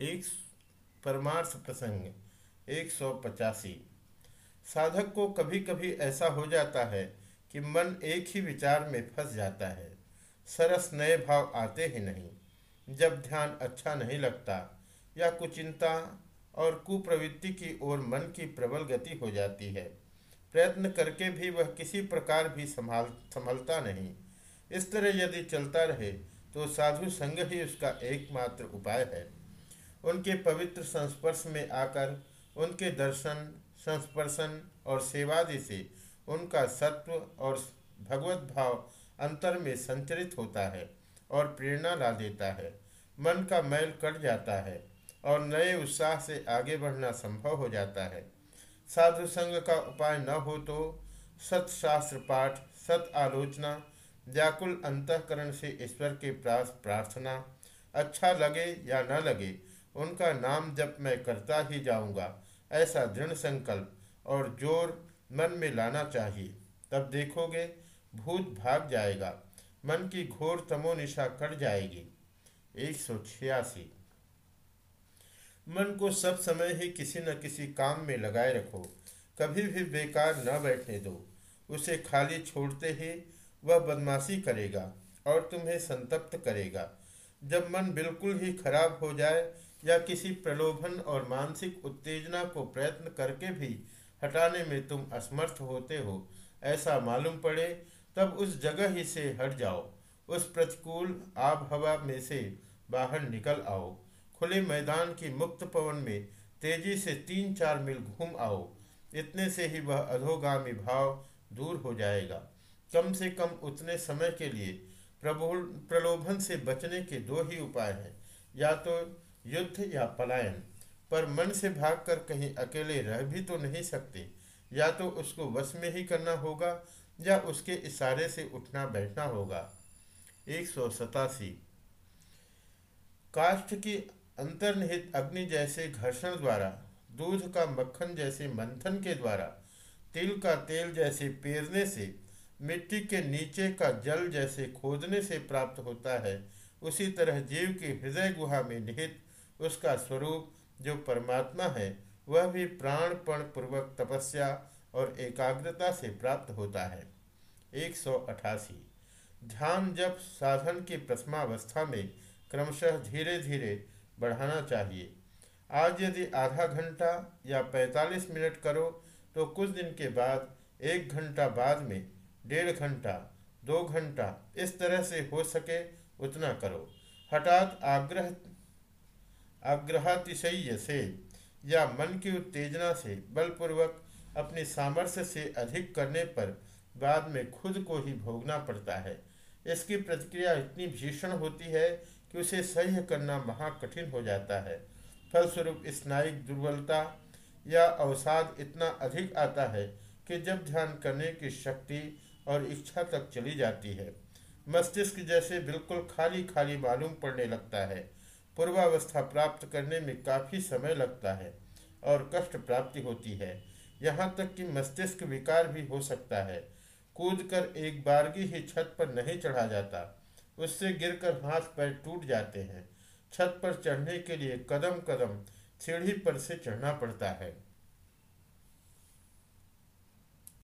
एक परमार्थ प्रसंग, एक सौ पचासी। साधक को कभी कभी ऐसा हो जाता है कि मन एक ही विचार में फंस जाता है। सरस नए भाव आते ही नहीं। जब ध्यान अच्छा नहीं लगता या कुचिंता और कुप्रवृत्ति की ओर मन की प्रबल गति हो जाती है, प्रयत्न करके भी वह किसी प्रकार भी संभाल, संभलता नहीं। इस तरह यदि चलता रहे तो साधु संग ही उसका एकमात्र उपाय है। उनके पवित्र संस्पर्श में आकर, उनके दर्शन, संस्पर्शन और सेवादि से उनका सत्व और भगवत भाव अंतर में संचरित होता है और प्रेरणा ला देता है। मन का मैल कट जाता है और नए उत्साह से आगे बढ़ना संभव हो जाता है। साधु संग का उपाय न हो तो सत्शास्त्र पाठ, सत आलोचना, व्याकुल अंतकरण से ईश्वर के प्रास प्रार्थना अच्छा लगे या न लगे उनका नाम जब मैं करता ही जाऊँगा, ऐसा दृढ़ संकल्प और ज़ोर मन में लाना चाहिए। तब देखोगे, भूत भाग जाएगा, मन की घोर तमोनिशा कट जाएगी। एक सौ छियासी। मन को सब समय ही किसी न किसी काम में लगाए रखो। कभी भी बेकार न बैठने दो। उसे खाली छोड़ते ही वह बदमाशी करेगा और तुम्हें संतप्त करेगा। जब मन बिल्कुल ही खराब हो जाए या किसी प्रलोभन और मानसिक उत्तेजना को प्रयत्न करके भी हटाने में तुम असमर्थ होते हो, ऐसा मालूम पड़े, तब उस जगह ही से हट जाओ। उस प्रतिकूल आब हवा में से बाहर निकल आओ। खुले मैदान की मुक्त पवन में तेज़ी से तीन चार मील घूम आओ। इतने से ही वह अधोगामी भाव दूर हो जाएगा। कम से कम उतने समय के लिए प्रबोल, प्रलोभन से बचने के दो ही उपाय हैं। या तो युद्ध या पलायन। पर मन से भागकर कहीं अकेले रह भी तो नहीं सकते। या तो उसको वश में ही करना होगा, या उसके इशारे से उठना बैठना होगा। एक सौ सतासी। काष्ठ की अंतर्निहित अग्नि जैसे घर्षण द्वारा, दूध का मक्खन जैसे मंथन के द्वारा, तिल का तेल जैसे पेरने से, मिट्टी के नीचे का जल जैसे खोदने से प्राप्त होता है, उसी तरह जीव की हृदय गुहा में निहित उसका स्वरूप जो परमात्मा है, वह भी प्राणपण पूर्वक तपस्या और एकाग्रता से प्राप्त होता है। एक सौ अठासी। ध्यान जब साधन की प्रथमावस्था में क्रमशः धीरे धीरे बढ़ाना चाहिए। आज यदि आधा घंटा या 45 मिनट करो तो कुछ दिन के बाद, एक घंटा बाद में, डेढ़ घंटा, दो घंटा, इस तरह से हो सके उतना करो। हठात आग्रह आग्रहातिशय से या मन की उत्तेजना से, बलपूर्वक अपने सामर्थ्य से अधिक करने पर बाद में खुद को ही भोगना पड़ता है। इसकी प्रतिक्रिया इतनी भीषण होती है कि उसे सह्य करना महाकठिन हो जाता है। फलस्वरूप स्नायिक दुर्बलता या अवसाद इतना अधिक आता है कि जब ध्यान करने की शक्ति और इच्छा तक चली जाती है, मस्तिष्क जैसे बिल्कुल खाली खाली मालूम पड़ने लगता है। पूर्वावस्था प्राप्त करने में काफ़ी समय लगता है और कष्ट प्राप्ति होती है। यहाँ तक कि मस्तिष्क विकार भी हो सकता है। कूद कर एक बारगी ही छत पर नहीं चढ़ा जाता। उससे गिरकर हाथ पैर टूट जाते हैं। छत पर चढ़ने के लिए कदम कदम सीढ़ी पर से चढ़ना पड़ता है।